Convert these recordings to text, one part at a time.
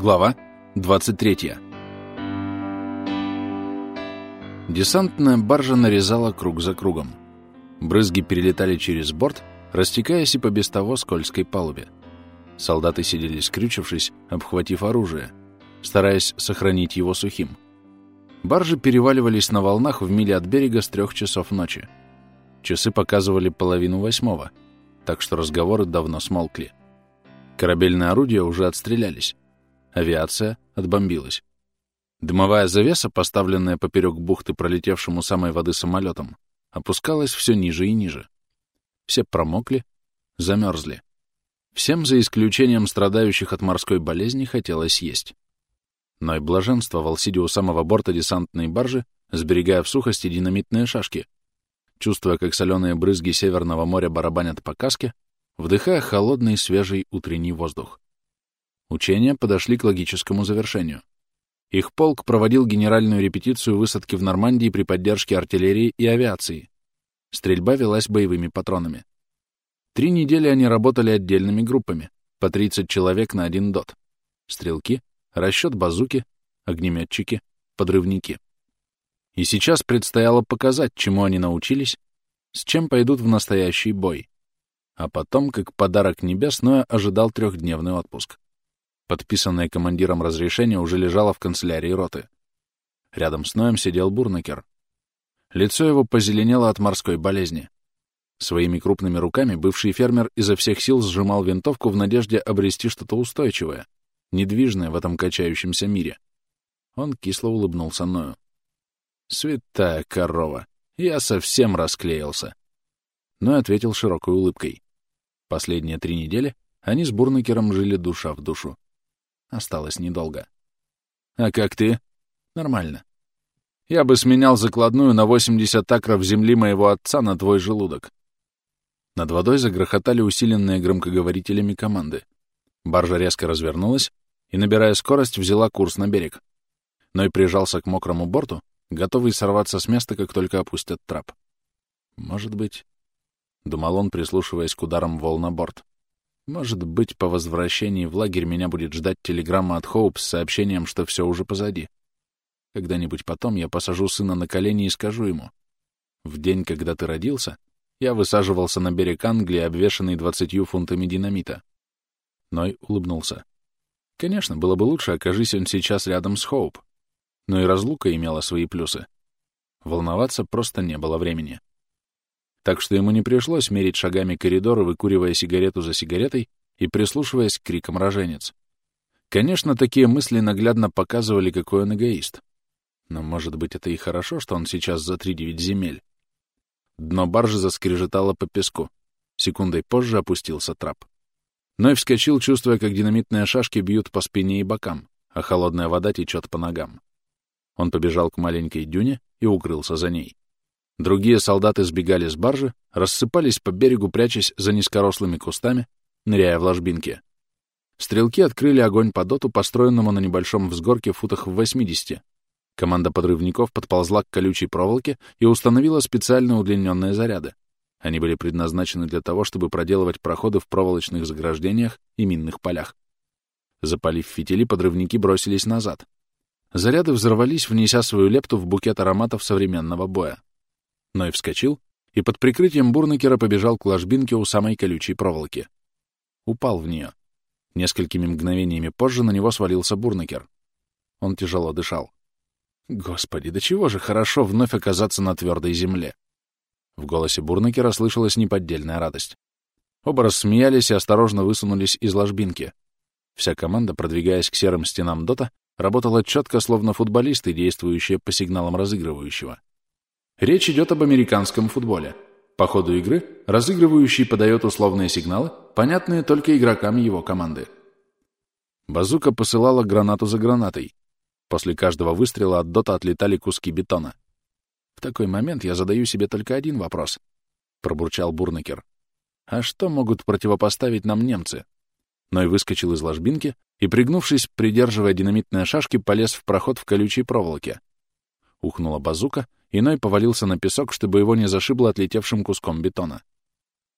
Глава 23. Десантная баржа нарезала круг за кругом. Брызги перелетали через борт, растекаясь и по без того скользкой палубе. Солдаты сидели скрючившись, обхватив оружие, стараясь сохранить его сухим. Баржи переваливались на волнах в миле от берега с трех часов ночи. Часы показывали половину восьмого, так что разговоры давно смолкли. Корабельные орудия уже отстрелялись. Авиация отбомбилась. Дымовая завеса, поставленная поперек бухты пролетевшему самой воды самолетом, опускалась все ниже и ниже. Все промокли, замерзли. Всем, за исключением страдающих от морской болезни, хотелось есть. Но и блаженствовал, сидя у самого борта десантной баржи, сберегая в сухости динамитные шашки, чувствуя, как соленые брызги Северного моря барабанят по каске, вдыхая холодный свежий утренний воздух. Учения подошли к логическому завершению. Их полк проводил генеральную репетицию высадки в Нормандии при поддержке артиллерии и авиации. Стрельба велась боевыми патронами. Три недели они работали отдельными группами, по 30 человек на один дот. Стрелки, расчет базуки, огнеметчики, подрывники. И сейчас предстояло показать, чему они научились, с чем пойдут в настоящий бой. А потом, как подарок небес, Ноя ожидал трехдневный отпуск. Подписанное командиром разрешение уже лежало в канцелярии роты. Рядом с Ноем сидел Бурнакер. Лицо его позеленело от морской болезни. Своими крупными руками бывший фермер изо всех сил сжимал винтовку в надежде обрести что-то устойчивое, недвижное в этом качающемся мире. Он кисло улыбнулся Ною. «Святая корова! Я совсем расклеился!» Ной ответил широкой улыбкой. Последние три недели они с Бурнакером жили душа в душу. Осталось недолго. «А как ты?» «Нормально. Я бы сменял закладную на 80 акров земли моего отца на твой желудок». Над водой загрохотали усиленные громкоговорителями команды. Баржа резко развернулась и, набирая скорость, взяла курс на берег. Но и прижался к мокрому борту, готовый сорваться с места, как только опустят трап. «Может быть...» — думал он, прислушиваясь к ударам волн на борт. Может быть, по возвращении в лагерь меня будет ждать телеграмма от Хоуп с сообщением, что все уже позади. Когда-нибудь потом я посажу сына на колени и скажу ему. В день, когда ты родился, я высаживался на берег Англии, обвешанный двадцатью фунтами динамита. Ной улыбнулся. Конечно, было бы лучше, окажись он сейчас рядом с Хоуп. Но и разлука имела свои плюсы. Волноваться просто не было времени так что ему не пришлось мерить шагами коридора, выкуривая сигарету за сигаретой и прислушиваясь к крикам роженец. Конечно, такие мысли наглядно показывали, какой он эгоист. Но, может быть, это и хорошо, что он сейчас за три девять земель. Дно баржи заскрежетало по песку. Секундой позже опустился трап. Ной вскочил, чувствуя, как динамитные шашки бьют по спине и бокам, а холодная вода течет по ногам. Он побежал к маленькой дюне и укрылся за ней. Другие солдаты сбегали с баржи, рассыпались по берегу, прячась за низкорослыми кустами, ныряя в ложбинки. Стрелки открыли огонь по доту, построенному на небольшом взгорке в футах в 80. Команда подрывников подползла к колючей проволоке и установила специально удлиненные заряды. Они были предназначены для того, чтобы проделывать проходы в проволочных заграждениях и минных полях. Запалив фитили, подрывники бросились назад. Заряды взорвались, внеся свою лепту в букет ароматов современного боя. Ной вскочил и под прикрытием Бурнакера побежал к ложбинке у самой колючей проволоки. Упал в нее. Несколькими мгновениями позже на него свалился Бурнакер. Он тяжело дышал. Господи, да чего же хорошо вновь оказаться на твердой земле. В голосе Бурнакера слышалась неподдельная радость. Оба рассмеялись и осторожно высунулись из ложбинки. Вся команда, продвигаясь к серым стенам дота, работала четко, словно футболисты, действующие по сигналам разыгрывающего. Речь идет об американском футболе. По ходу игры разыгрывающий подает условные сигналы, понятные только игрокам его команды. Базука посылала гранату за гранатой. После каждого выстрела от дота отлетали куски бетона. В такой момент я задаю себе только один вопрос, — пробурчал Бурнекер. А что могут противопоставить нам немцы? Ной выскочил из ложбинки и, пригнувшись, придерживая динамитные шашки, полез в проход в колючей проволоке. Ухнула базука, Иной повалился на песок, чтобы его не зашибло отлетевшим куском бетона.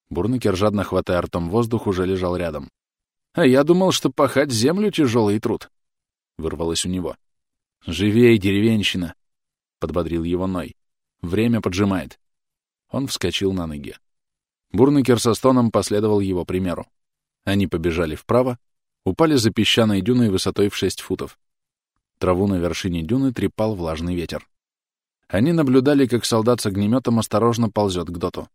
Бурнакер, жадно хватая ртом воздух, уже лежал рядом. «А я думал, что пахать землю — тяжелый труд», вырвалось у него. «Живей, деревенщина!» — подбодрил его Ной. «Время поджимает». Он вскочил на ноги. Бурнекер со стоном последовал его примеру. Они побежали вправо, упали за песчаной дюной высотой в шесть футов. Траву на вершине дюны трепал влажный ветер. Они наблюдали, как солдат с огнеметом осторожно ползет к доту.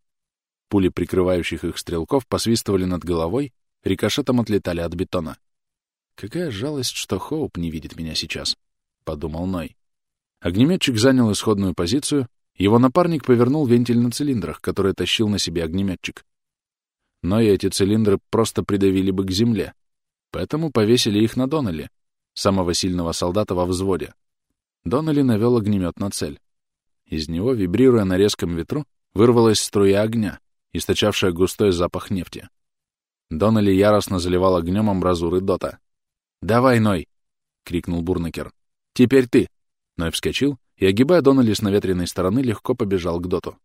Пули прикрывающих их стрелков посвистывали над головой, рикошетом отлетали от бетона. «Какая жалость, что Хоуп не видит меня сейчас», — подумал Ной. Огнеметчик занял исходную позицию, его напарник повернул вентиль на цилиндрах, которые тащил на себе огнеметчик. Но и эти цилиндры просто придавили бы к земле, поэтому повесили их на Доннелли, самого сильного солдата во взводе. Доннелли навел огнемет на цель. Из него, вибрируя на резком ветру, вырвалась струя огня, источавшая густой запах нефти. Доннелли яростно заливал огнем амбразуры Дота. «Давай, Ной!» — крикнул Бурнекер. «Теперь ты!» Ной вскочил и, огибая Доннелли с наветренной стороны, легко побежал к Доту.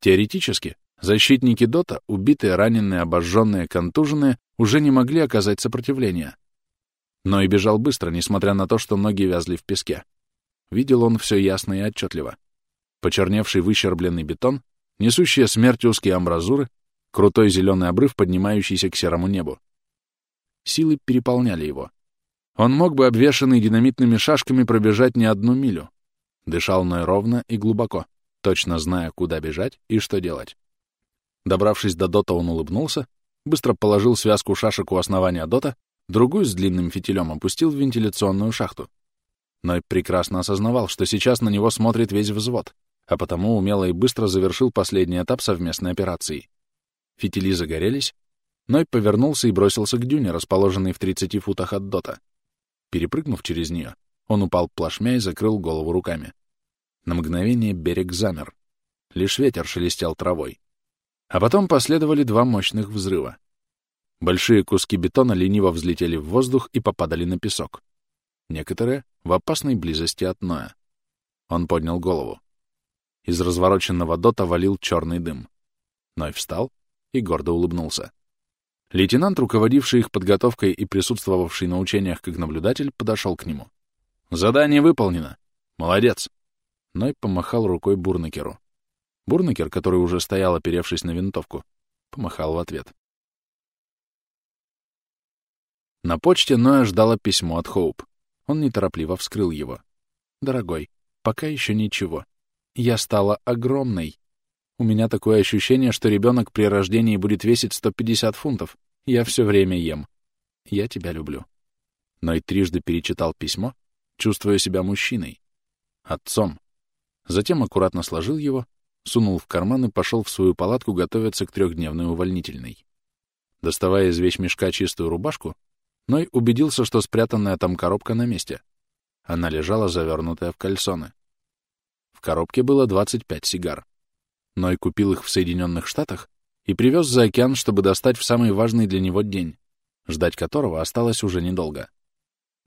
Теоретически, защитники Дота, убитые, раненые, обожженные, контуженные, уже не могли оказать сопротивление. Но и бежал быстро, несмотря на то, что ноги вязли в песке. Видел он все ясно и отчетливо. Почерневший выщербленный бетон, несущие смерть узкие амбразуры, крутой зеленый обрыв, поднимающийся к серому небу. Силы переполняли его. Он мог бы, обвешанный динамитными шашками, пробежать не одну милю. Дышал Ной ровно и глубоко, точно зная, куда бежать и что делать. Добравшись до дота, он улыбнулся, быстро положил связку шашек у основания дота, другую с длинным фитилем опустил в вентиляционную шахту. Ной прекрасно осознавал, что сейчас на него смотрит весь взвод, а потому умело и быстро завершил последний этап совместной операции. Фитили загорелись, Ной повернулся и бросился к дюне, расположенной в 30 футах от дота. Перепрыгнув через нее, он упал плашмя и закрыл голову руками. На мгновение берег замер. Лишь ветер шелестел травой. А потом последовали два мощных взрыва. Большие куски бетона лениво взлетели в воздух и попадали на песок. Некоторые — в опасной близости от Ноя. Он поднял голову. Из развороченного дота валил черный дым. Ной встал и гордо улыбнулся. Лейтенант, руководивший их подготовкой и присутствовавший на учениях как наблюдатель, подошел к нему. «Задание выполнено. Молодец!» Ной помахал рукой Бурнакеру. Бурнакер, который уже стоял, оперевшись на винтовку, помахал в ответ. На почте Ноя ждало письмо от Хоуп. Он неторопливо вскрыл его. «Дорогой, пока еще ничего. Я стала огромной. У меня такое ощущение, что ребенок при рождении будет весить 150 фунтов. Я все время ем. Я тебя люблю. Но и трижды перечитал письмо, чувствуя себя мужчиной, отцом. Затем аккуратно сложил его, сунул в карман и пошел в свою палатку готовиться к трехдневной увольнительной. Доставая из вещмешка чистую рубашку, Ной убедился, что спрятанная там коробка на месте. Она лежала завернутая в кальсоны. В коробке было 25 сигар. Ной купил их в Соединенных Штатах и привез за океан, чтобы достать в самый важный для него день, ждать которого осталось уже недолго.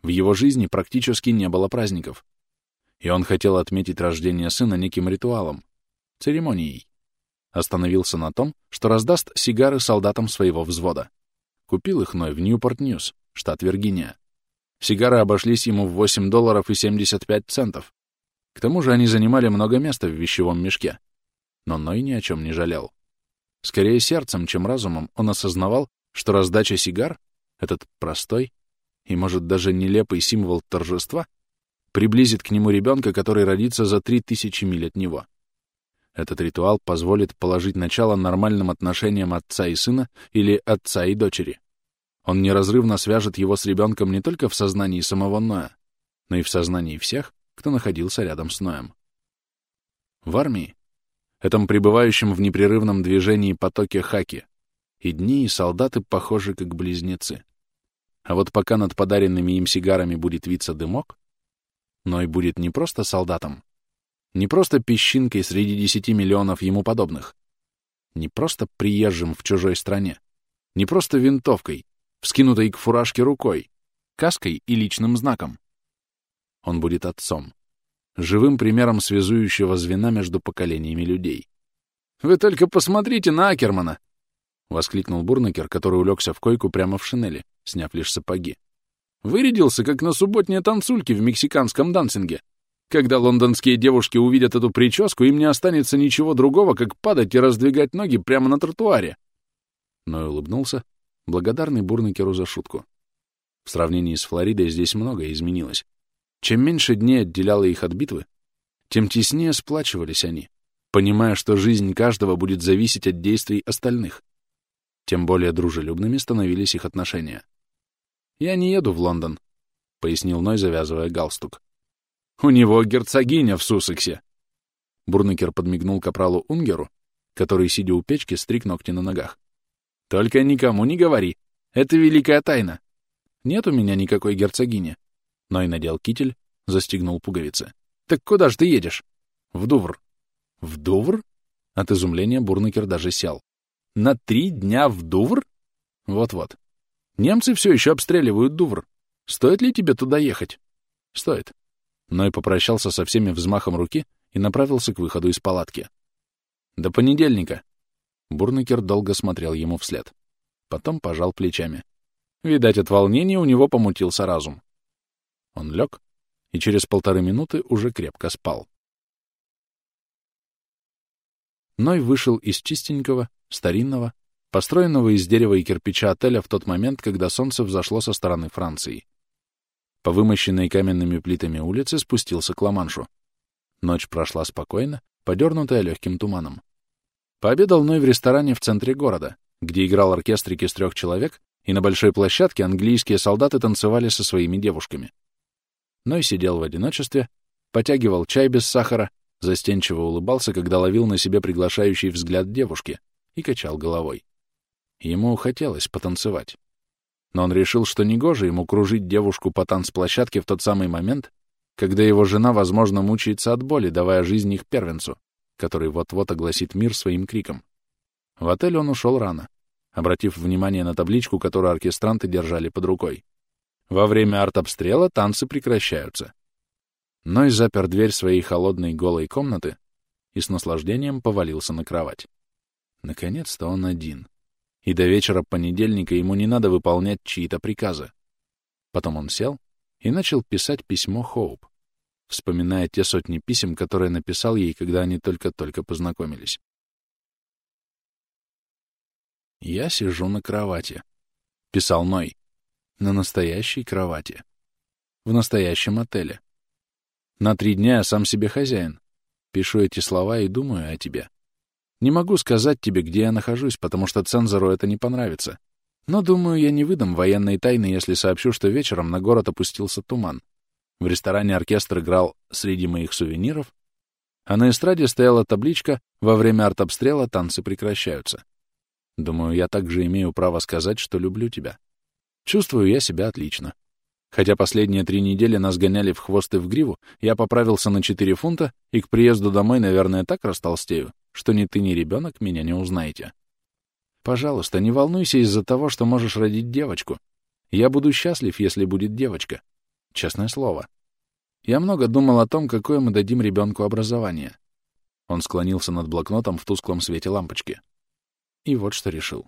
В его жизни практически не было праздников, и он хотел отметить рождение сына неким ритуалом, церемонией. Остановился на том, что раздаст сигары солдатам своего взвода. Купил их Ной в Ньюпорт-Ньюс, штат Виргиния. Сигары обошлись ему в 8 долларов и 75 центов. К тому же они занимали много места в вещевом мешке, но Ной ни о чем не жалел. Скорее сердцем, чем разумом, он осознавал, что раздача сигар, этот простой и, может, даже нелепый символ торжества, приблизит к нему ребенка, который родится за три тысячи миль от него. Этот ритуал позволит положить начало нормальным отношениям отца и сына или отца и дочери. Он неразрывно свяжет его с ребенком не только в сознании самого Ноя, но и в сознании всех, кто находился рядом с Ноем. В армии этом пребывающем в непрерывном движении потоке хаки, и дни, и солдаты похожи как близнецы. А вот пока над подаренными им сигарами будет виться дымок, но и будет не просто солдатом, не просто песчинкой среди десяти миллионов ему подобных, не просто приезжим в чужой стране, не просто винтовкой, вскинутой к фуражке рукой, каской и личным знаком. Он будет отцом, живым примером связующего звена между поколениями людей. «Вы только посмотрите на Акермана!» — воскликнул Бурнакер, который улегся в койку прямо в шинели, сняв лишь сапоги. Вырядился, как на субботние танцульки в мексиканском дансинге. Когда лондонские девушки увидят эту прическу, им не останется ничего другого, как падать и раздвигать ноги прямо на тротуаре. Ной улыбнулся, благодарный Бурнакеру за шутку. В сравнении с Флоридой здесь многое изменилось. Чем меньше дней отделяло их от битвы, тем теснее сплачивались они, понимая, что жизнь каждого будет зависеть от действий остальных. Тем более дружелюбными становились их отношения. «Я не еду в Лондон», — пояснил Ной, завязывая галстук. «У него герцогиня в Суссексе!» Бурнекер подмигнул капралу Унгеру, который, сидя у печки, стриг ногти на ногах. «Только никому не говори. Это великая тайна. Нет у меня никакой герцогини». Ной надел китель, застегнул пуговицы. «Так куда ж ты едешь?» «В Дувр». «В Дувр?» От изумления Бурнекер даже сел. «На три дня в Дувр?» «Вот-вот. Немцы все еще обстреливают Дувр. Стоит ли тебе туда ехать? Стоит. Ной попрощался со всеми взмахом руки и направился к выходу из палатки. До понедельника. Бурнекер долго смотрел ему вслед. Потом пожал плечами. Видать, от волнения у него помутился разум. Он лег и через полторы минуты уже крепко спал. Ной вышел из чистенького, старинного, построенного из дерева и кирпича отеля в тот момент, когда солнце взошло со стороны Франции. По вымощенной каменными плитами улице спустился к Ла-Маншу. Ночь прошла спокойно, подернутая легким туманом. Пообедал Ной в ресторане в центре города, где играл оркестрик из трех человек, и на большой площадке английские солдаты танцевали со своими девушками. Ной сидел в одиночестве, потягивал чай без сахара, застенчиво улыбался, когда ловил на себе приглашающий взгляд девушки, и качал головой. Ему хотелось потанцевать. Но он решил, что негоже ему кружить девушку по танцплощадке в тот самый момент, когда его жена, возможно, мучается от боли, давая жизнь их первенцу, который вот-вот огласит мир своим криком. В отель он ушел рано, обратив внимание на табличку, которую оркестранты держали под рукой. Во время артобстрела танцы прекращаются. Ной запер дверь своей холодной голой комнаты и с наслаждением повалился на кровать. Наконец-то он один и до вечера понедельника ему не надо выполнять чьи-то приказы. Потом он сел и начал писать письмо Хоуп, вспоминая те сотни писем, которые написал ей, когда они только-только познакомились. «Я сижу на кровати», — писал Ной, — «на настоящей кровати, в настоящем отеле. На три дня я сам себе хозяин. Пишу эти слова и думаю о тебе. Не могу сказать тебе, где я нахожусь, потому что цензору это не понравится. Но, думаю, я не выдам военной тайны, если сообщу, что вечером на город опустился туман. В ресторане оркестр играл «Среди моих сувениров», а на эстраде стояла табличка «Во время артобстрела танцы прекращаются». Думаю, я также имею право сказать, что люблю тебя. Чувствую я себя отлично. Хотя последние три недели нас гоняли в хвост и в гриву, я поправился на 4 фунта и к приезду домой, наверное, так растолстею, что ни ты, ни ребенок меня не узнаете. Пожалуйста, не волнуйся из-за того, что можешь родить девочку. Я буду счастлив, если будет девочка. Честное слово. Я много думал о том, какое мы дадим ребенку образование. Он склонился над блокнотом в тусклом свете лампочки. И вот что решил.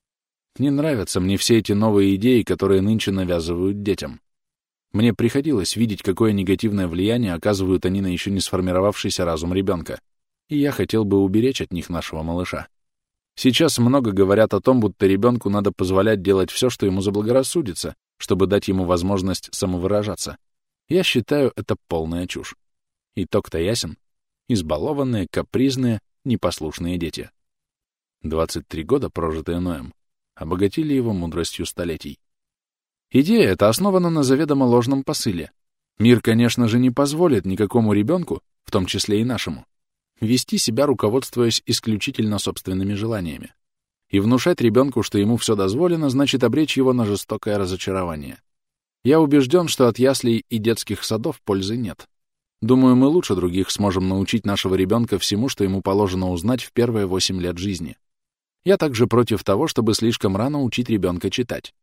Не нравятся мне все эти новые идеи, которые нынче навязывают детям. Мне приходилось видеть, какое негативное влияние оказывают они на еще не сформировавшийся разум ребенка и я хотел бы уберечь от них нашего малыша. Сейчас много говорят о том, будто ребенку надо позволять делать все, что ему заблагорассудится, чтобы дать ему возможность самовыражаться. Я считаю, это полная чушь. Итог-то ясен. Избалованные, капризные, непослушные дети. 23 года, прожитые Ноем, обогатили его мудростью столетий. Идея эта основана на заведомо ложном посыле. Мир, конечно же, не позволит никакому ребенку, в том числе и нашему, вести себя, руководствуясь исключительно собственными желаниями. И внушать ребенку, что ему все дозволено, значит обречь его на жестокое разочарование. Я убежден, что от яслей и детских садов пользы нет. Думаю, мы лучше других сможем научить нашего ребенка всему, что ему положено узнать в первые восемь лет жизни. Я также против того, чтобы слишком рано учить ребенка читать.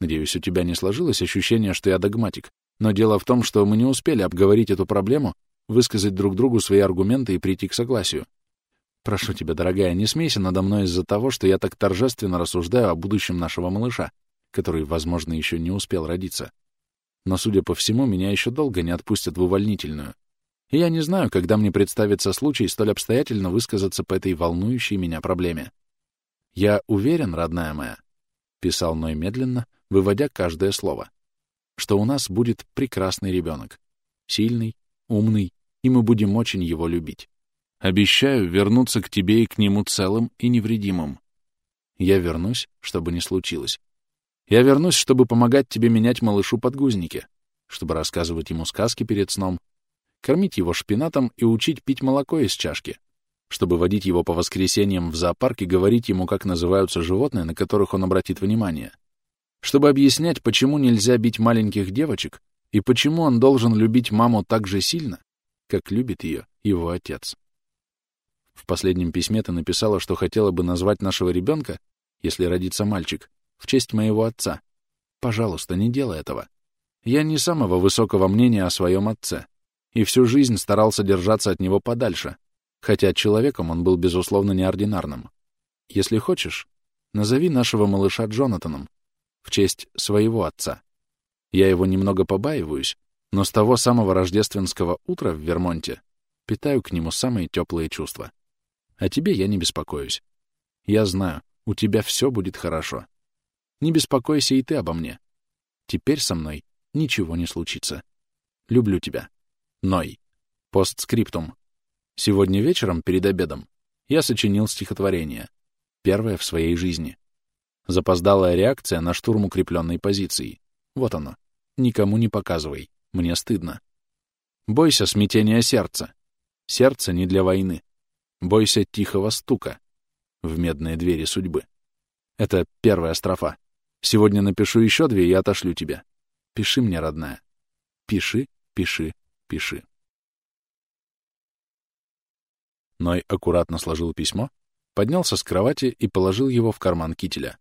Надеюсь, у тебя не сложилось ощущение, что я догматик, но дело в том, что мы не успели обговорить эту проблему высказать друг другу свои аргументы и прийти к согласию. Прошу тебя, дорогая, не смейся надо мной из-за того, что я так торжественно рассуждаю о будущем нашего малыша, который, возможно, еще не успел родиться. но, судя по всему, меня еще долго не отпустят в увольнительную. И я не знаю, когда мне представится случай столь обстоятельно высказаться по этой волнующей меня проблеме. «Я уверен, родная моя», — писал Ной медленно, выводя каждое слово, «что у нас будет прекрасный ребенок, сильный, умный, и мы будем очень его любить. Обещаю вернуться к тебе и к нему целым и невредимым. Я вернусь, чтобы не случилось. Я вернусь, чтобы помогать тебе менять малышу подгузники, чтобы рассказывать ему сказки перед сном, кормить его шпинатом и учить пить молоко из чашки, чтобы водить его по воскресеньям в зоопарк и говорить ему, как называются животные, на которых он обратит внимание, чтобы объяснять, почему нельзя бить маленьких девочек и почему он должен любить маму так же сильно, как любит ее его отец. В последнем письме ты написала, что хотела бы назвать нашего ребенка, если родится мальчик, в честь моего отца. Пожалуйста, не делай этого. Я не самого высокого мнения о своем отце, и всю жизнь старался держаться от него подальше, хотя человеком он был, безусловно, неординарным. Если хочешь, назови нашего малыша Джонатаном, в честь своего отца. Я его немного побаиваюсь, но с того самого рождественского утра в Вермонте питаю к нему самые теплые чувства. О тебе я не беспокоюсь. Я знаю, у тебя все будет хорошо. Не беспокойся и ты обо мне. Теперь со мной ничего не случится. Люблю тебя. Ной. Постскриптум. Сегодня вечером, перед обедом, я сочинил стихотворение. Первое в своей жизни. Запоздалая реакция на штурм укрепленной позиции. Вот оно. Никому не показывай. Мне стыдно. Бойся смятения сердца. Сердце не для войны. Бойся тихого стука в медные двери судьбы. Это первая строфа. Сегодня напишу еще две и отошлю тебе. Пиши мне, родная. Пиши, пиши, пиши. Ной аккуратно сложил письмо, поднялся с кровати и положил его в карман кителя.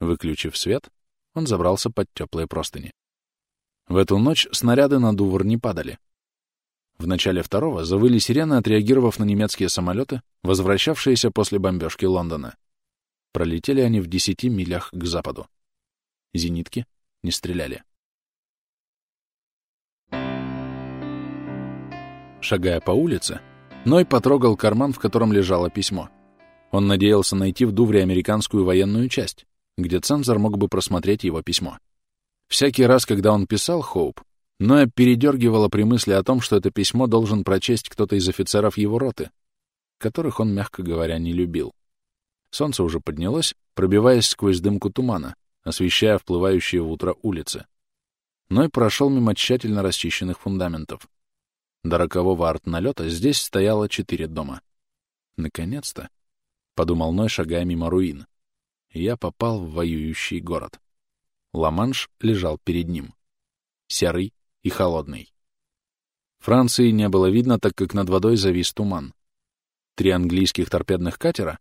Выключив свет, он забрался под теплые простыни. В эту ночь снаряды на Дувр не падали. В начале второго завыли сирены, отреагировав на немецкие самолеты, возвращавшиеся после бомбежки Лондона. Пролетели они в десяти милях к западу. Зенитки не стреляли. Шагая по улице, Ной потрогал карман, в котором лежало письмо. Он надеялся найти в Дувре американскую военную часть, где цензор мог бы просмотреть его письмо. Всякий раз, когда он писал Хоуп, Ноя передергивала при мысли о том, что это письмо должен прочесть кто-то из офицеров его роты, которых он, мягко говоря, не любил. Солнце уже поднялось, пробиваясь сквозь дымку тумана, освещая вплывающие в утро улицы. Ной прошел мимо тщательно расчищенных фундаментов. До рокового арт-налета здесь стояло четыре дома. «Наконец-то», — подумал Ной, шагая мимо руин, — «я попал в воюющий город». Ла-Манш лежал перед ним. Серый, и холодный. Франции не было видно, так как над водой завис туман. Три английских торпедных катера,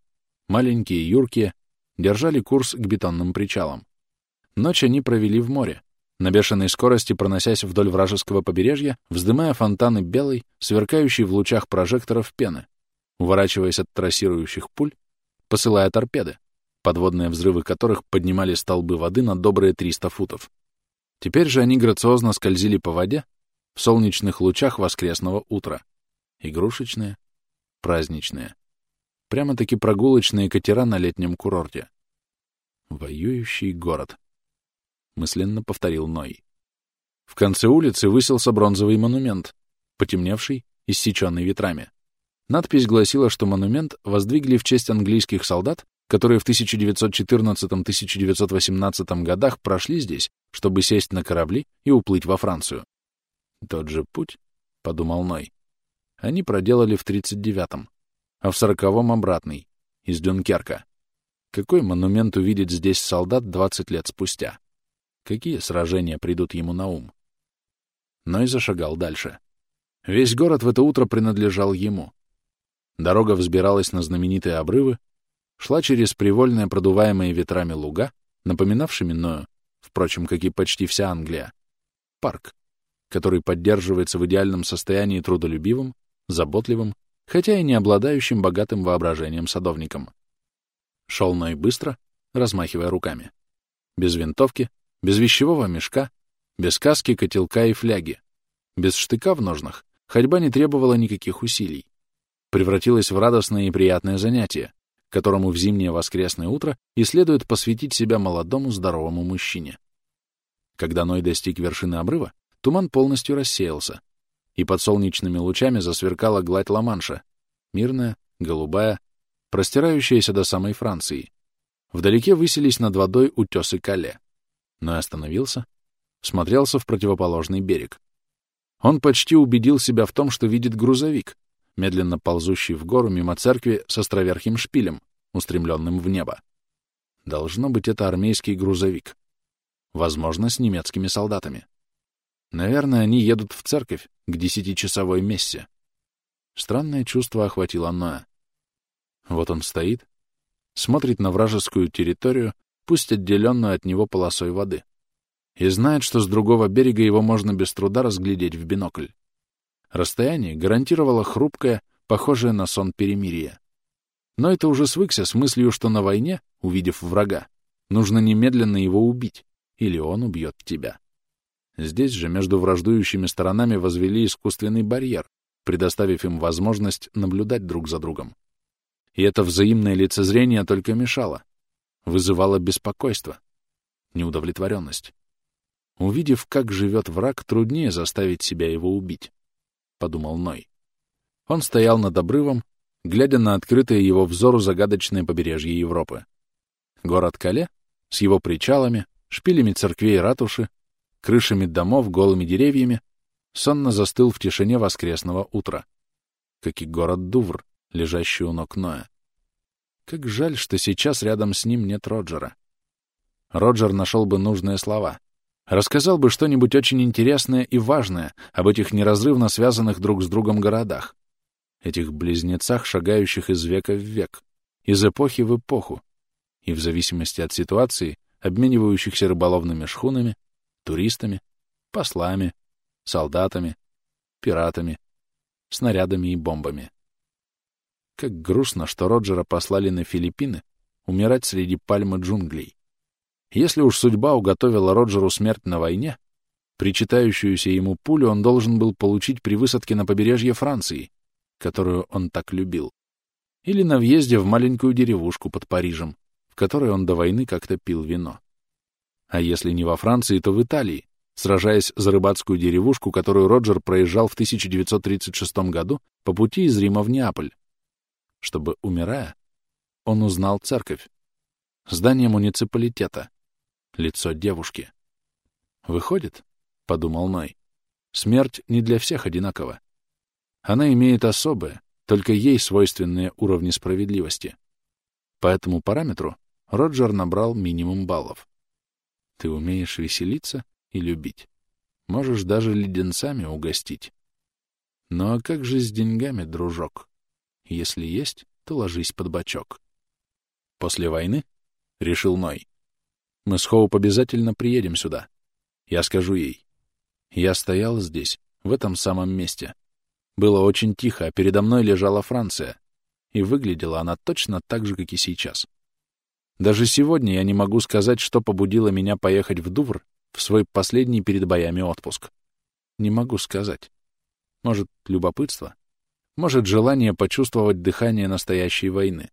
маленькие, юркие, держали курс к бетонным причалам. Ночь они провели в море, на бешеной скорости проносясь вдоль вражеского побережья, вздымая фонтаны белой, сверкающей в лучах прожекторов пены, уворачиваясь от трассирующих пуль, посылая торпеды, подводные взрывы которых поднимали столбы воды на добрые 300 футов. Теперь же они грациозно скользили по воде в солнечных лучах воскресного утра. Игрушечные, праздничные. Прямо-таки прогулочные катера на летнем курорте. «Воюющий город», — мысленно повторил Ной. В конце улицы высился бронзовый монумент, потемневший, иссеченный ветрами. Надпись гласила, что монумент воздвигли в честь английских солдат, которые в 1914-1918 годах прошли здесь чтобы сесть на корабли и уплыть во Францию. Тот же путь, — подумал Ной, — они проделали в 39-м, а в 40-м обратный, из Дюнкерка. Какой монумент увидит здесь солдат 20 лет спустя? Какие сражения придут ему на ум? Ной зашагал дальше. Весь город в это утро принадлежал ему. Дорога взбиралась на знаменитые обрывы, шла через привольные продуваемые ветрами луга, напоминавшими Ною впрочем, как и почти вся Англия, парк, который поддерживается в идеальном состоянии трудолюбивым, заботливым, хотя и не обладающим богатым воображением садовником. Шел Ной быстро, размахивая руками. Без винтовки, без вещевого мешка, без каски, котелка и фляги. Без штыка в ножнах ходьба не требовала никаких усилий. Превратилась в радостное и приятное занятие, которому в зимнее воскресное утро и следует посвятить себя молодому здоровому мужчине. Когда Ной достиг вершины обрыва, туман полностью рассеялся, и под солнечными лучами засверкала гладь Ла-Манша, мирная, голубая, простирающаяся до самой Франции. Вдалеке высились над водой утесы Кале. Но остановился, смотрелся в противоположный берег. Он почти убедил себя в том, что видит грузовик, медленно ползущий в гору мимо церкви с островерхим шпилем, устремленным в небо. Должно быть, это армейский грузовик. Возможно, с немецкими солдатами. Наверное, они едут в церковь к десятичасовой мессе. Странное чувство охватило Ноя. Вот он стоит, смотрит на вражескую территорию, пусть отделенную от него полосой воды, и знает, что с другого берега его можно без труда разглядеть в бинокль. Расстояние гарантировало хрупкое, похожее на сон перемирие. Но это уже свыкся с мыслью, что на войне, увидев врага, нужно немедленно его убить, или он убьет тебя. Здесь же между враждующими сторонами возвели искусственный барьер, предоставив им возможность наблюдать друг за другом. И это взаимное лицезрение только мешало, вызывало беспокойство, неудовлетворенность. Увидев, как живет враг, труднее заставить себя его убить. — подумал Ной. Он стоял над обрывом, глядя на открытое его взору загадочное побережье Европы. Город Кале с его причалами, шпилями церквей и ратуши, крышами домов, голыми деревьями, сонно застыл в тишине воскресного утра, как и город Дувр, лежащий у ног Ноя. Как жаль, что сейчас рядом с ним нет Роджера. Роджер нашел бы нужные слова, Рассказал бы что-нибудь очень интересное и важное об этих неразрывно связанных друг с другом городах, этих близнецах, шагающих из века в век, из эпохи в эпоху, и в зависимости от ситуации, обменивающихся рыболовными шхунами, туристами, послами, солдатами, пиратами, снарядами и бомбами. Как грустно, что Роджера послали на Филиппины умирать среди пальмы джунглей. Если уж судьба уготовила Роджеру смерть на войне, причитающуюся ему пулю он должен был получить при высадке на побережье Франции, которую он так любил, или на въезде в маленькую деревушку под Парижем, в которой он до войны как-то пил вино. А если не во Франции, то в Италии, сражаясь за рыбацкую деревушку, которую Роджер проезжал в 1936 году по пути из Рима в Неаполь, чтобы, умирая, он узнал церковь, здание муниципалитета, лицо девушки. «Выходит, — подумал Ной, — смерть не для всех одинакова. Она имеет особые, только ей свойственные уровни справедливости. По этому параметру Роджер набрал минимум баллов. Ты умеешь веселиться и любить. Можешь даже леденцами угостить. Ну а как же с деньгами, дружок? Если есть, то ложись под бочок. После войны, — решил Ной, мы с Хоуп обязательно приедем сюда. Я скажу ей. Я стоял здесь, в этом самом месте. Было очень тихо, а передо мной лежала Франция. И выглядела она точно так же, как и сейчас. Даже сегодня я не могу сказать, что побудило меня поехать в Дувр в свой последний перед боями отпуск. Не могу сказать. Может, любопытство? Может, желание почувствовать дыхание настоящей войны?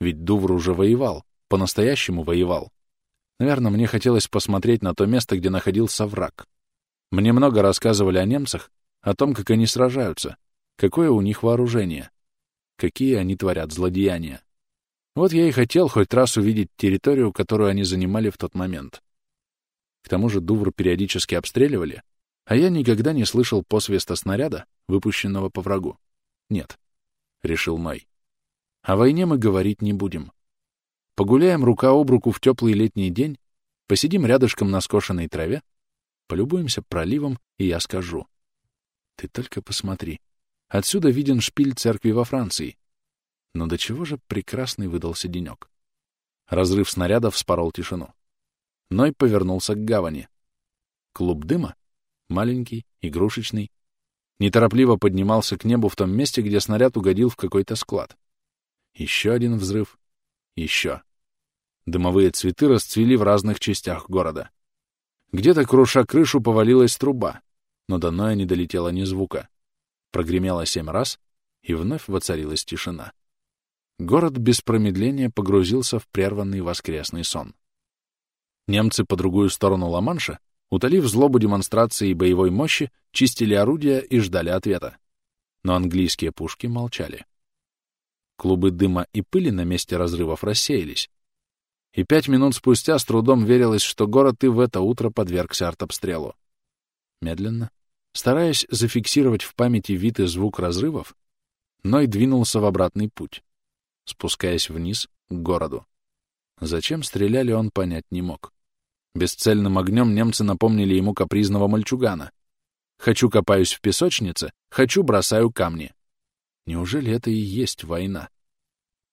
Ведь Дувр уже воевал, по-настоящему воевал. Наверное, мне хотелось посмотреть на то место, где находился враг. Мне много рассказывали о немцах, о том, как они сражаются, какое у них вооружение, какие они творят злодеяния. Вот я и хотел хоть раз увидеть территорию, которую они занимали в тот момент. К тому же Дувр периодически обстреливали, а я никогда не слышал посвиста снаряда, выпущенного по врагу. Нет, — решил Ной. О войне мы говорить не будем. Погуляем рука об руку в теплый летний день, посидим рядышком на скошенной траве, полюбуемся проливом, и я скажу. Ты только посмотри. Отсюда виден шпиль церкви во Франции. Но до чего же прекрасный выдался денек. Разрыв снаряда вспорол тишину. Ной повернулся к гавани. Клуб дыма, маленький, игрушечный, неторопливо поднимался к небу в том месте, где снаряд угодил в какой-то склад. Еще один взрыв, еще. Дымовые цветы расцвели в разных частях города. Где-то, круша крышу, повалилась труба, но до Ноя не долетело ни звука. Прогремело семь раз, и вновь воцарилась тишина. Город без промедления погрузился в прерванный воскресный сон. Немцы по другую сторону Ла-Манша, утолив злобу демонстрации и боевой мощи, чистили орудия и ждали ответа. Но английские пушки молчали. Клубы дыма и пыли на месте разрывов рассеялись. И пять минут спустя с трудом верилось, что город и в это утро подвергся артобстрелу. Медленно, стараясь зафиксировать в памяти вид и звук разрывов, Ной двинулся в обратный путь, спускаясь вниз к городу. Зачем стреляли, он понять не мог. Бесцельным огнем немцы напомнили ему капризного мальчугана. «Хочу копаюсь в песочнице, хочу бросаю камни». Неужели это и есть война?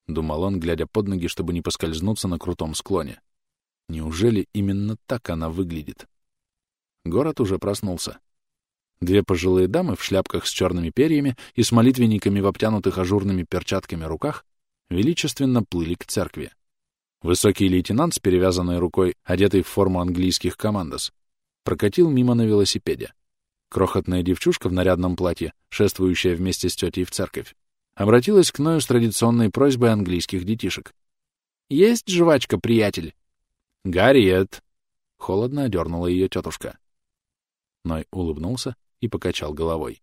Думал он, глядя под ноги, чтобы не поскользнуться на крутом склоне. Неужели именно так она выглядит? Город уже проснулся. Две пожилые дамы в шляпках с черными перьями и с молитвенниками в обтянутых ажурными перчатками руках величественно плыли к церкви. Высокий лейтенант с перевязанной рукой, одетый в форму английских командос, прокатил мимо на велосипеде. Крохотная девчушка в нарядном платье, шествующая вместе с тетей в церковь, обратилась к Ною с традиционной просьбой английских детишек. «Есть жвачка, приятель?» «Гарриет!» — холодно одернула ее тетушка. Ной улыбнулся и покачал головой.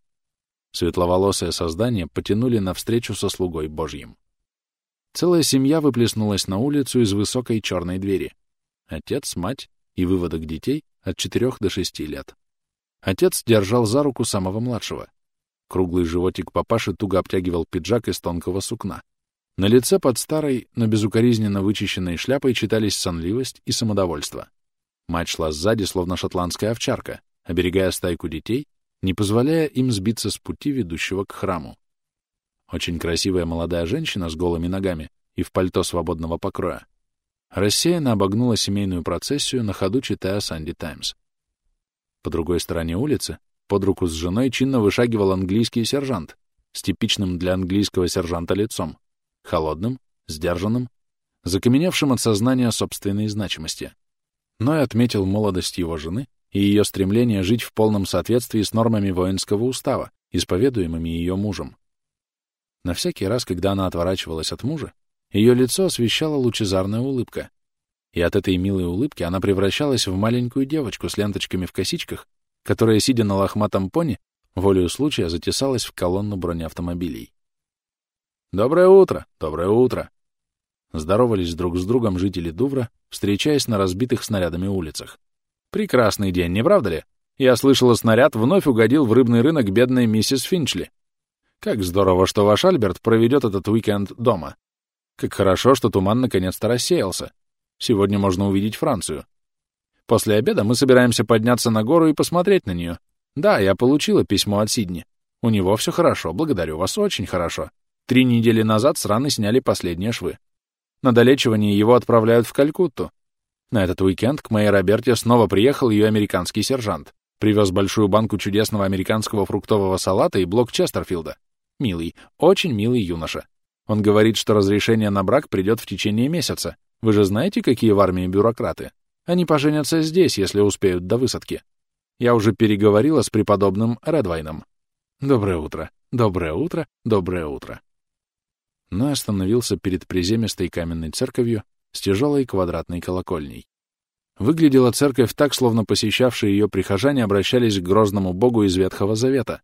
Светловолосое создание потянули навстречу со слугой Божьим. Целая семья выплеснулась на улицу из высокой черной двери. Отец, мать и выводок детей от четырех до шести лет. Отец держал за руку самого младшего. Круглый животик папаши туго обтягивал пиджак из тонкого сукна. На лице под старой, но безукоризненно вычищенной шляпой читались сонливость и самодовольство. Мать шла сзади, словно шотландская овчарка, оберегая стайку детей, не позволяя им сбиться с пути, ведущего к храму. Очень красивая молодая женщина с голыми ногами и в пальто свободного покроя рассеянно обогнула семейную процессию, на ходу читая «Санди Таймс». По другой стороне улицы под руку с женой чинно вышагивал английский сержант с типичным для английского сержанта лицом, холодным, сдержанным, закаменевшим от сознания собственной значимости. Ной отметил молодость его жены и ее стремление жить в полном соответствии с нормами воинского устава, исповедуемыми ее мужем. На всякий раз, когда она отворачивалась от мужа, ее лицо освещала лучезарная улыбка. И от этой милой улыбки она превращалась в маленькую девочку с ленточками в косичках, которая, сидя на лохматом пони, волею случая затесалась в колонну бронеавтомобилей. «Доброе утро! Доброе утро!» Здоровались друг с другом жители Дувра, встречаясь на разбитых снарядами улицах. Прекрасный день, не правда ли? Я слышала, снаряд вновь угодил в рыбный рынок бедной миссис Финчли. Как здорово, что ваш Альберт проведет этот уикенд дома. Как хорошо, что туман наконец-то рассеялся. Сегодня можно увидеть Францию. После обеда мы собираемся подняться на гору и посмотреть на нее. Да, я получила письмо от Сидни. У него все хорошо, благодарю вас, очень хорошо. Три недели назад с раны сняли последние швы. На долечивание его отправляют в Калькутту, на этот уикенд к моей Роберте снова приехал ее американский сержант. Привез большую банку чудесного американского фруктового салата и блок Честерфилда. Милый, очень милый юноша. Он говорит, что разрешение на брак придет в течение месяца. Вы же знаете, какие в армии бюрократы? Они поженятся здесь, если успеют до высадки. Я уже переговорила с преподобным Редвайном. Доброе утро, доброе утро, доброе утро. Но остановился перед приземистой каменной церковью, с тяжелой квадратной колокольней. Выглядела церковь так, словно посещавшие ее прихожане обращались к грозному богу из Ветхого Завета,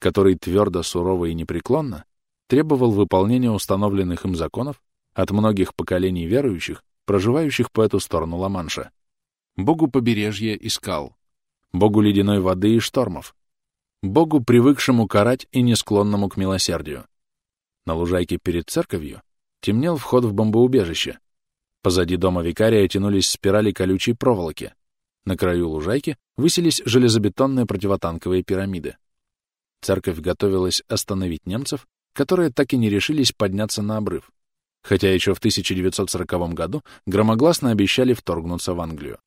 который твердо, сурово и непреклонно требовал выполнения установленных им законов от многих поколений верующих, проживающих по эту сторону Ла-Манша. Богу побережья и скал, богу ледяной воды и штормов, богу, привыкшему карать и не склонному к милосердию. На лужайке перед церковью темнел вход в бомбоубежище, Позади дома викария тянулись спирали колючей проволоки. На краю лужайки высились железобетонные противотанковые пирамиды. Церковь готовилась остановить немцев, которые так и не решились подняться на обрыв, хотя еще в 1940 году громогласно обещали вторгнуться в Англию.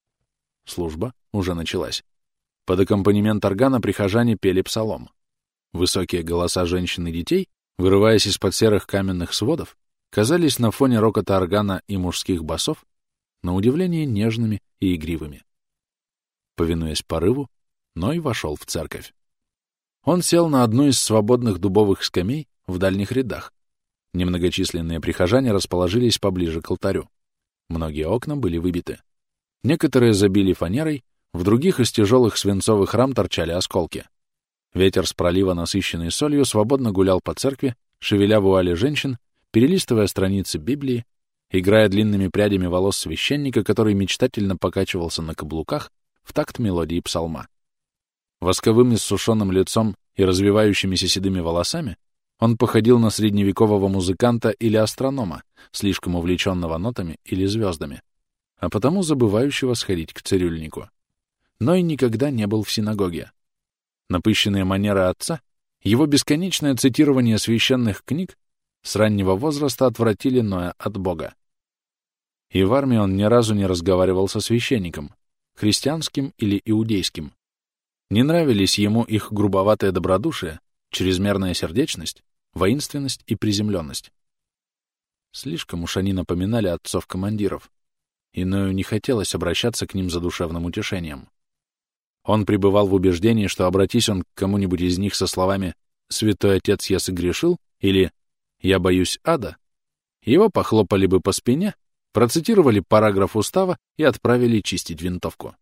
Служба уже началась. Под аккомпанемент органа прихожане пели псалом. Высокие голоса женщин и детей, вырываясь из-под серых каменных сводов, казались на фоне рокота органа и мужских басов на удивление нежными и игривыми. Повинуясь порыву, Ной вошел в церковь. Он сел на одну из свободных дубовых скамей в дальних рядах. Немногочисленные прихожане расположились поближе к алтарю. Многие окна были выбиты. Некоторые забили фанерой, в других из тяжелых свинцовых рам торчали осколки. Ветер с пролива, насыщенный солью, свободно гулял по церкви, шевеля вуали женщин, перелистывая страницы Библии, играя длинными прядями волос священника, который мечтательно покачивался на каблуках в такт мелодии псалма. Восковым иссушенным лицом и развивающимися седыми волосами он походил на средневекового музыканта или астронома, слишком увлеченного нотами или звездами, а потому забывающего сходить к цирюльнику. Но и никогда не был в синагоге. Напыщенные манеры отца, его бесконечное цитирование священных книг с раннего возраста отвратили Ноя от Бога. И в армии он ни разу не разговаривал со священником, христианским или иудейским. Не нравились ему их грубоватое добродушие, чрезмерная сердечность, воинственность и приземленность. Слишком уж они напоминали отцов-командиров, и Ною не хотелось обращаться к ним за душевным утешением. Он пребывал в убеждении, что обратись он к кому-нибудь из них со словами «Святой Отец, я согрешил» или «Я боюсь ада», его похлопали бы по спине, процитировали параграф устава и отправили чистить винтовку.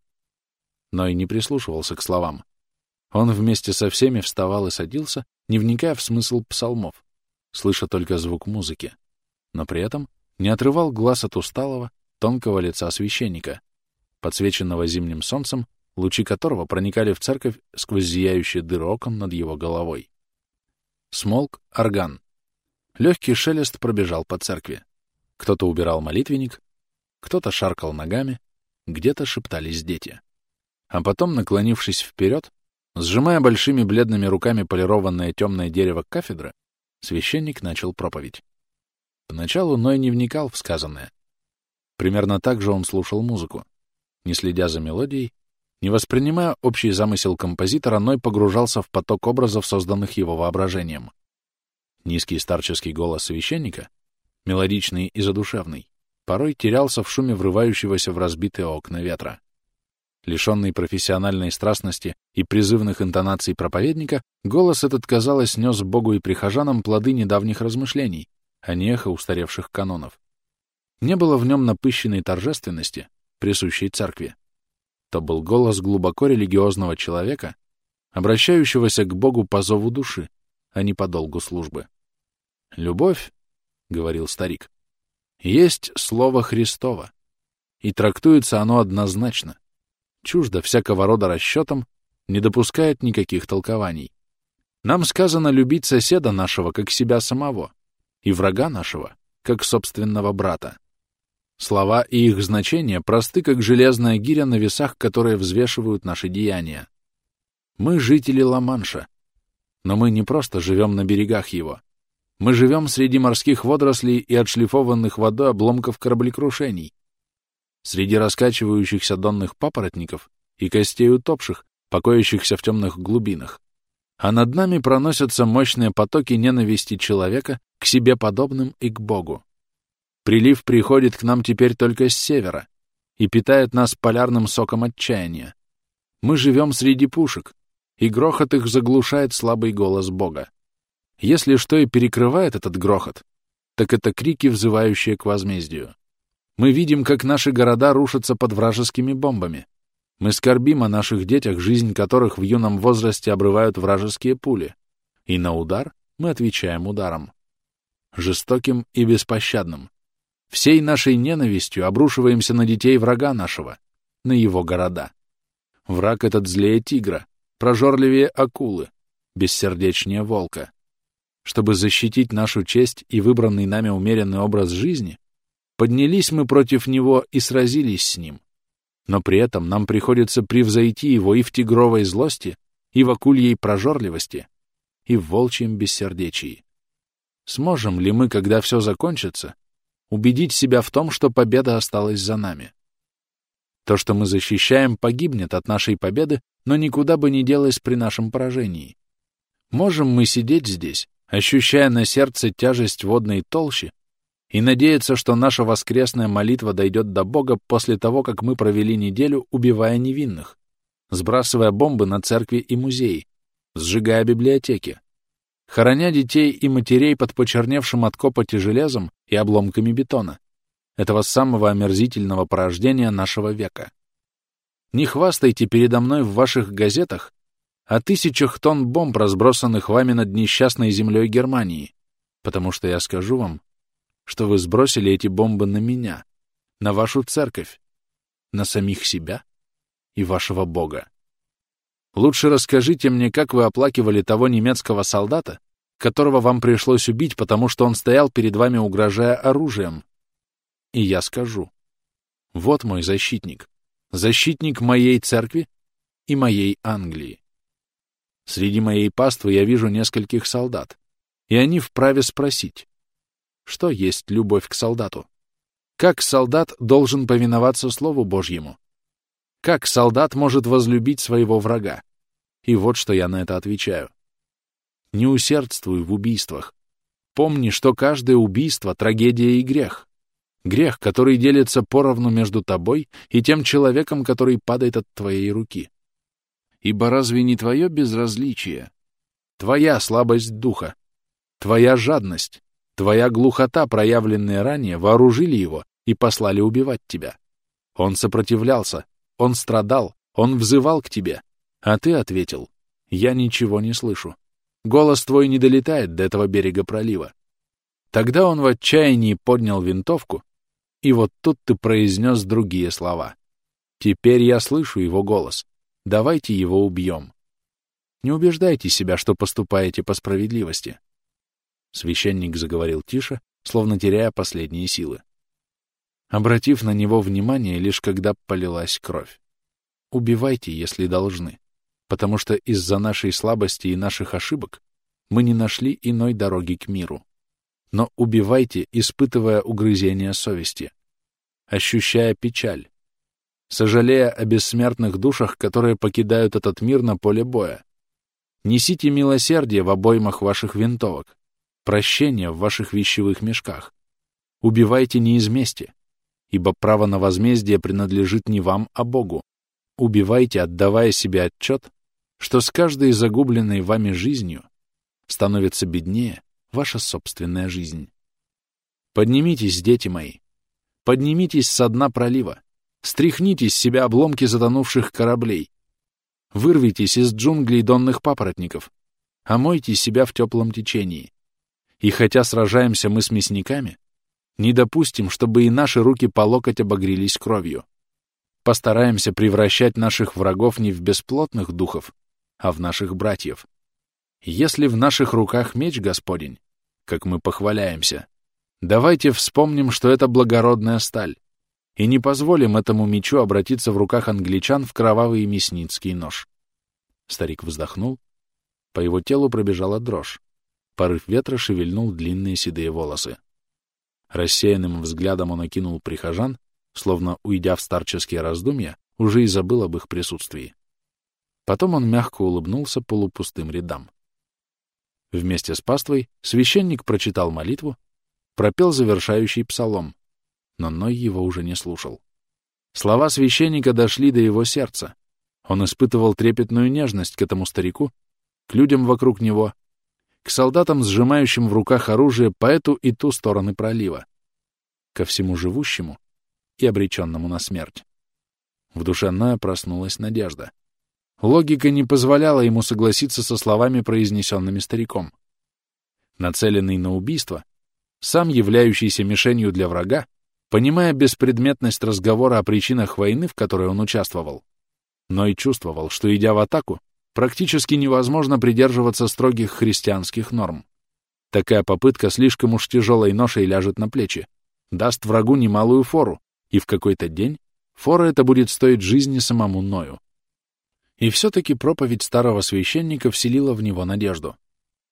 Но и не прислушивался к словам. Он вместе со всеми вставал и садился, не вникая в смысл псалмов, слыша только звук музыки, но при этом не отрывал глаз от усталого, тонкого лица священника, подсвеченного зимним солнцем лучи которого проникали в церковь сквозь зияющие дыры окон над его головой. Смолк орган. Легкий шелест пробежал по церкви. Кто-то убирал молитвенник, кто-то шаркал ногами, где-то шептались дети. А потом, наклонившись вперед, сжимая большими бледными руками полированное темное дерево кафедры, священник начал проповедь. Поначалу Ной не вникал в сказанное. Примерно так же он слушал музыку, не следя за мелодией не воспринимая общий замысел композитора, Ной погружался в поток образов, созданных его воображением. Низкий старческий голос священника, мелодичный и задушевный, порой терялся в шуме врывающегося в разбитые окна ветра. Лишенный профессиональной страстности и призывных интонаций проповедника, голос этот, казалось, нес Богу и прихожанам плоды недавних размышлений, а не эхо устаревших канонов. Не было в нем напыщенной торжественности, присущей церкви то был голос глубоко религиозного человека, обращающегося к Богу по зову души, а не по долгу службы. «Любовь», — говорил старик, — «есть слово Христово, и трактуется оно однозначно, чуждо всякого рода расчетам, не допускает никаких толкований. Нам сказано любить соседа нашего, как себя самого, и врага нашего, как собственного брата. Слова и их значение просты, как железная гиря на весах, которые взвешивают наши деяния. Мы жители Ла-Манша, но мы не просто живем на берегах его. Мы живем среди морских водорослей и отшлифованных водой обломков кораблекрушений, среди раскачивающихся донных папоротников и костей утопших, покоящихся в темных глубинах. А над нами проносятся мощные потоки ненависти человека к себе подобным и к Богу. Прилив приходит к нам теперь только с севера и питает нас полярным соком отчаяния. Мы живем среди пушек, и грохот их заглушает слабый голос Бога. Если что и перекрывает этот грохот, так это крики, взывающие к возмездию. Мы видим, как наши города рушатся под вражескими бомбами. Мы скорбим о наших детях, жизнь которых в юном возрасте обрывают вражеские пули. И на удар мы отвечаем ударом. Жестоким и беспощадным, Всей нашей ненавистью обрушиваемся на детей врага нашего, на его города. Враг этот злее тигра, прожорливее акулы, бессердечнее волка. Чтобы защитить нашу честь и выбранный нами умеренный образ жизни, поднялись мы против него и сразились с ним. Но при этом нам приходится превзойти его и в тигровой злости, и в акульей прожорливости, и в волчьем бессердечии. Сможем ли мы, когда все закончится, убедить себя в том, что победа осталась за нами. То, что мы защищаем, погибнет от нашей победы, но никуда бы не делось при нашем поражении. Можем мы сидеть здесь, ощущая на сердце тяжесть водной толщи, и надеяться, что наша воскресная молитва дойдет до Бога после того, как мы провели неделю, убивая невинных, сбрасывая бомбы на церкви и музеи, сжигая библиотеки, хороня детей и матерей под почерневшим от копоти железом и обломками бетона, этого самого омерзительного порождения нашего века. Не хвастайте передо мной в ваших газетах о тысячах тонн бомб, разбросанных вами над несчастной землей Германии, потому что я скажу вам, что вы сбросили эти бомбы на меня, на вашу церковь, на самих себя и вашего Бога. Лучше расскажите мне, как вы оплакивали того немецкого солдата, которого вам пришлось убить, потому что он стоял перед вами, угрожая оружием. И я скажу. Вот мой защитник. Защитник моей церкви и моей Англии. Среди моей паствы я вижу нескольких солдат, и они вправе спросить, что есть любовь к солдату? Как солдат должен повиноваться Слову Божьему? Как солдат может возлюбить своего врага? И вот что я на это отвечаю. Не усердствуй в убийствах. Помни, что каждое убийство — трагедия и грех. Грех, который делится поровну между тобой и тем человеком, который падает от твоей руки. Ибо разве не твое безразличие, твоя слабость духа, твоя жадность, твоя глухота, проявленная ранее, вооружили его и послали убивать тебя? Он сопротивлялся, он страдал, он взывал к тебе, а ты ответил, я ничего не слышу. Голос твой не долетает до этого берега пролива. Тогда он в отчаянии поднял винтовку, и вот тут ты произнес другие слова. Теперь я слышу его голос. Давайте его убьем. Не убеждайте себя, что поступаете по справедливости. Священник заговорил тише, словно теряя последние силы обратив на него внимание лишь когда полилась кровь. Убивайте, если должны, потому что из-за нашей слабости и наших ошибок мы не нашли иной дороги к миру. Но убивайте, испытывая угрызение совести, ощущая печаль, сожалея о бессмертных душах, которые покидают этот мир на поле боя. Несите милосердие в обоймах ваших винтовок, прощение в ваших вещевых мешках. Убивайте не из мести, ибо право на возмездие принадлежит не вам, а Богу. Убивайте, отдавая себе отчет, что с каждой загубленной вами жизнью становится беднее ваша собственная жизнь. Поднимитесь, дети мои, поднимитесь со дна пролива, стряхните с себя обломки затонувших кораблей, вырвитесь из джунглей донных папоротников, омойте себя в теплом течении. И хотя сражаемся мы с мясниками, не допустим, чтобы и наши руки по локоть обогрелись кровью. Постараемся превращать наших врагов не в бесплотных духов, а в наших братьев. Если в наших руках меч Господень, как мы похваляемся, давайте вспомним, что это благородная сталь, и не позволим этому мечу обратиться в руках англичан в кровавый мясницкий нож. Старик вздохнул, по его телу пробежала дрожь. Порыв ветра шевельнул длинные седые волосы. Рассеянным взглядом он окинул прихожан, словно, уйдя в старческие раздумья, уже и забыл об их присутствии. Потом он мягко улыбнулся полупустым рядам. Вместе с паствой священник прочитал молитву, пропел завершающий псалом, но Ной его уже не слушал. Слова священника дошли до его сердца. Он испытывал трепетную нежность к этому старику, к людям вокруг него, к солдатам, сжимающим в руках оружие по эту и ту стороны пролива, ко всему живущему и обреченному на смерть. В душе Ноя проснулась надежда. Логика не позволяла ему согласиться со словами, произнесенными стариком. Нацеленный на убийство, сам являющийся мишенью для врага, понимая беспредметность разговора о причинах войны, в которой он участвовал, но и чувствовал, что, идя в атаку, практически невозможно придерживаться строгих христианских норм. Такая попытка слишком уж тяжелой ношей ляжет на плечи, даст врагу немалую фору, и в какой-то день фора это будет стоить жизни самому Ною. И все-таки проповедь старого священника вселила в него надежду.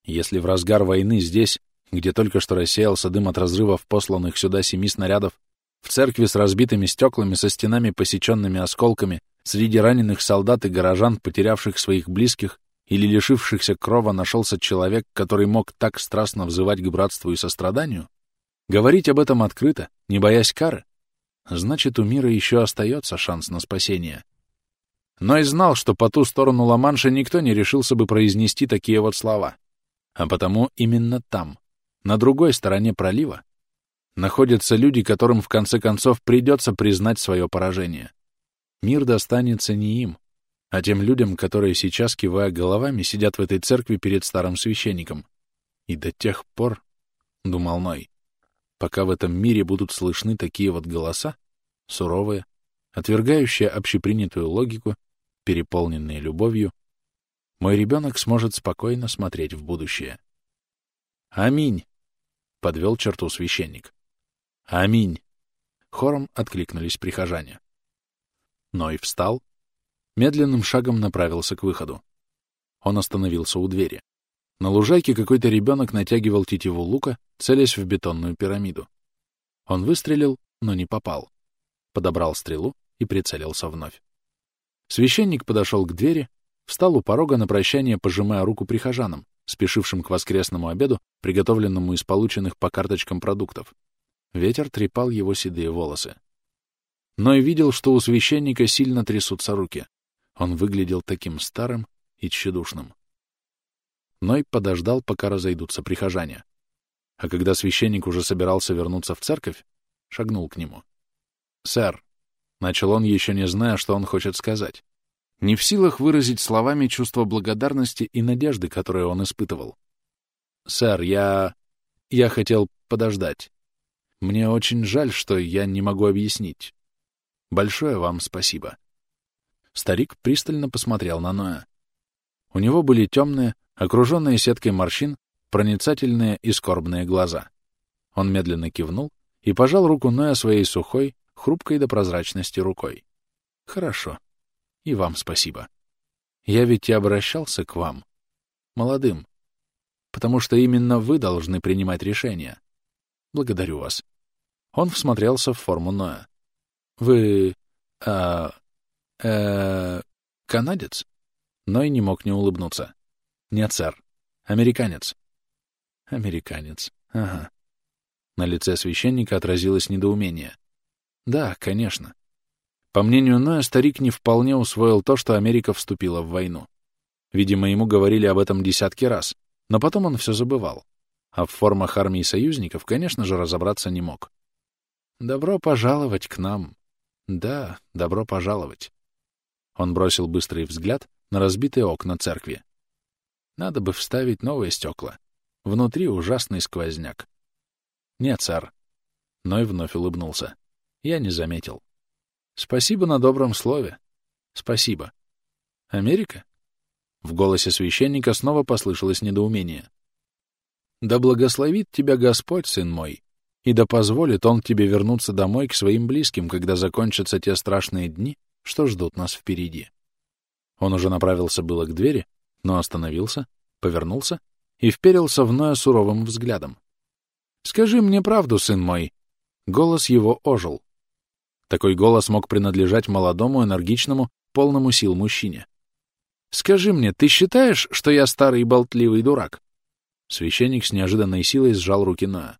Если в разгар войны здесь, где только что рассеялся дым от разрывов посланных сюда семи снарядов, в церкви с разбитыми стеклами, со стенами, посеченными осколками, Среди раненых солдат и горожан, потерявших своих близких или лишившихся крова, нашелся человек, который мог так страстно взывать к братству и состраданию? Говорить об этом открыто, не боясь кары? Значит, у мира еще остается шанс на спасение. но и знал, что по ту сторону Ла-Манша никто не решился бы произнести такие вот слова. А потому именно там, на другой стороне пролива, находятся люди, которым в конце концов придется признать свое поражение. Мир достанется не им, а тем людям, которые сейчас, кивая головами, сидят в этой церкви перед старым священником. И до тех пор, — думал Ной, — пока в этом мире будут слышны такие вот голоса, суровые, отвергающие общепринятую логику, переполненные любовью, мой ребенок сможет спокойно смотреть в будущее. «Аминь!» — подвел черту священник. «Аминь!» — хором откликнулись прихожане. Ной встал, медленным шагом направился к выходу. Он остановился у двери. На лужайке какой-то ребенок натягивал тетиву лука, целясь в бетонную пирамиду. Он выстрелил, но не попал. Подобрал стрелу и прицелился вновь. Священник подошел к двери, встал у порога на прощание, пожимая руку прихожанам, спешившим к воскресному обеду, приготовленному из полученных по карточкам продуктов. Ветер трепал его седые волосы. Но и видел, что у священника сильно трясутся руки. Он выглядел таким старым и тщедушным. Ной подождал, пока разойдутся прихожане. А когда священник уже собирался вернуться в церковь, шагнул к нему. «Сэр», — начал он, еще не зная, что он хочет сказать, не в силах выразить словами чувство благодарности и надежды, которые он испытывал. «Сэр, я... я хотел подождать. Мне очень жаль, что я не могу объяснить. Большое вам спасибо». Старик пристально посмотрел на Ноя. У него были темные, окруженные сеткой морщин, проницательные и скорбные глаза. Он медленно кивнул и пожал руку Ноя своей сухой, хрупкой до прозрачности рукой. «Хорошо. И вам спасибо. Я ведь и обращался к вам, молодым, потому что именно вы должны принимать решения. Благодарю вас». Он всмотрелся в форму Ноя. «Вы... а... э... канадец?» Ной не мог не улыбнуться. «Нет, сэр. Американец». «Американец. Ага». На лице священника отразилось недоумение. «Да, конечно. По мнению Ноя, старик не вполне усвоил то, что Америка вступила в войну. Видимо, ему говорили об этом десятки раз, но потом он все забывал. А в формах армии союзников, конечно же, разобраться не мог. «Добро пожаловать к нам», да, добро пожаловать. Он бросил быстрый взгляд на разбитые окна церкви. Надо бы вставить новые стекла. Внутри ужасный сквозняк. Нет, сэр. Ной вновь улыбнулся. Я не заметил. Спасибо на добром слове. Спасибо. Америка? В голосе священника снова послышалось недоумение. Да благословит тебя Господь, сын мой, и да позволит он тебе вернуться домой к своим близким, когда закончатся те страшные дни, что ждут нас впереди. Он уже направился было к двери, но остановился, повернулся и вперился в Ноя суровым взглядом. «Скажи мне правду, сын мой!» Голос его ожил. Такой голос мог принадлежать молодому, энергичному, полному сил мужчине. «Скажи мне, ты считаешь, что я старый болтливый дурак?» Священник с неожиданной силой сжал руки Ноя.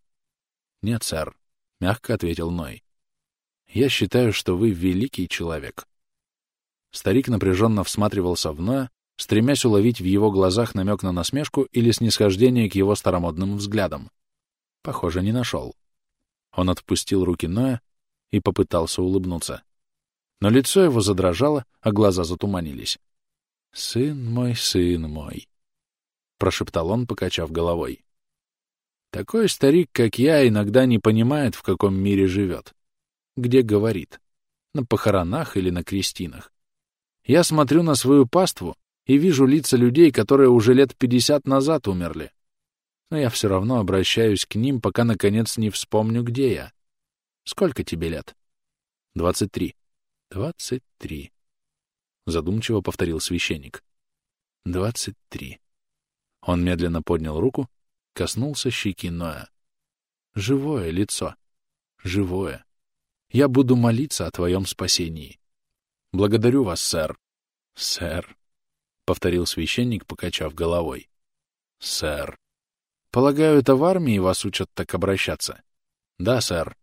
«Нет, сэр», — мягко ответил Ной. «Я считаю, что вы великий человек». Старик напряженно всматривался в Ноя, стремясь уловить в его глазах намек на насмешку или снисхождение к его старомодным взглядам. Похоже, не нашел. Он отпустил руки Ноя и попытался улыбнуться. Но лицо его задрожало, а глаза затуманились. «Сын мой, сын мой», — прошептал он, покачав головой. Такой старик, как я, иногда не понимает, в каком мире живет. Где говорит? На похоронах или на крестинах. Я смотрю на свою паству и вижу лица людей, которые уже лет пятьдесят назад умерли. Но я все равно обращаюсь к ним, пока, наконец, не вспомню, где я. Сколько тебе лет? Двадцать три. Двадцать три. Задумчиво повторил священник. Двадцать три. Он медленно поднял руку коснулся щеки Ноя. Живое лицо. Живое. Я буду молиться о твоем спасении. Благодарю вас, сэр. Сэр, — повторил священник, покачав головой. Сэр. Полагаю, это в армии вас учат так обращаться? Да, сэр.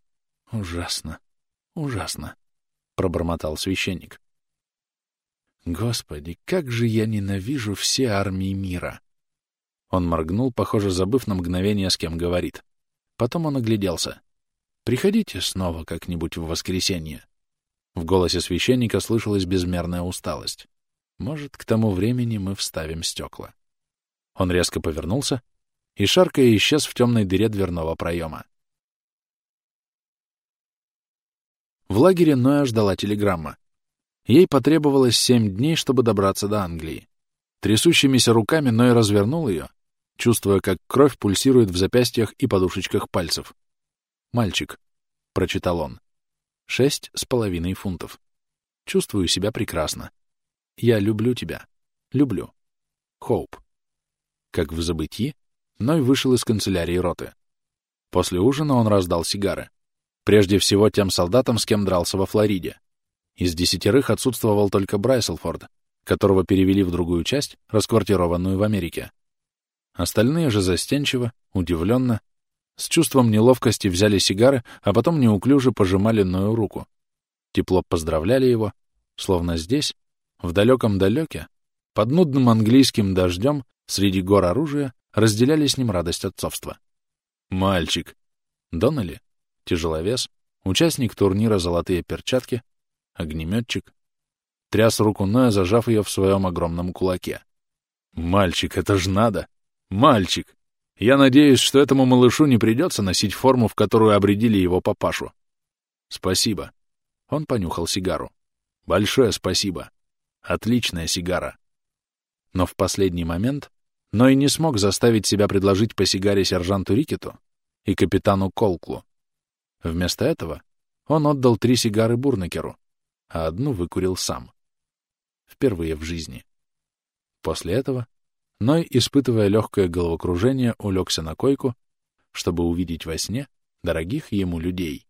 Ужасно. Ужасно, — пробормотал священник. Господи, как же я ненавижу все армии мира! Он моргнул, похоже, забыв на мгновение, с кем говорит. Потом он огляделся. «Приходите снова как-нибудь в воскресенье». В голосе священника слышалась безмерная усталость. «Может, к тому времени мы вставим стекла». Он резко повернулся и, шаркая, исчез в темной дыре дверного проема. В лагере Ноя ждала телеграмма. Ей потребовалось семь дней, чтобы добраться до Англии. Трясущимися руками Ной развернул ее, чувствуя, как кровь пульсирует в запястьях и подушечках пальцев. «Мальчик», — прочитал он, — «шесть с половиной фунтов. Чувствую себя прекрасно. Я люблю тебя. Люблю. Хоуп». Как в забытии, Ной вышел из канцелярии роты. После ужина он раздал сигары. Прежде всего тем солдатам, с кем дрался во Флориде. Из десятерых отсутствовал только Брайселфорд, которого перевели в другую часть, расквартированную в Америке. Остальные же застенчиво, удивленно, с чувством неловкости взяли сигары, а потом неуклюже пожимали Ною руку. Тепло поздравляли его, словно здесь, в далеком-далеке, под нудным английским дождем, среди гор оружия, разделяли с ним радость отцовства. «Мальчик!» Доннелли, тяжеловес, участник турнира «Золотые перчатки», огнеметчик, тряс руку Ноя, зажав ее в своем огромном кулаке. «Мальчик, это ж надо! Мальчик! Я надеюсь, что этому малышу не придется носить форму, в которую обредили его папашу. Спасибо». Он понюхал сигару. «Большое спасибо. Отличная сигара». Но в последний момент Ной не смог заставить себя предложить по сигаре сержанту Рикету и капитану Колклу. Вместо этого он отдал три сигары Бурнекеру, а одну выкурил сам. Впервые в жизни. После этого Ной, испытывая легкое головокружение, улегся на койку, чтобы увидеть во сне дорогих ему людей.